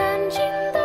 安静的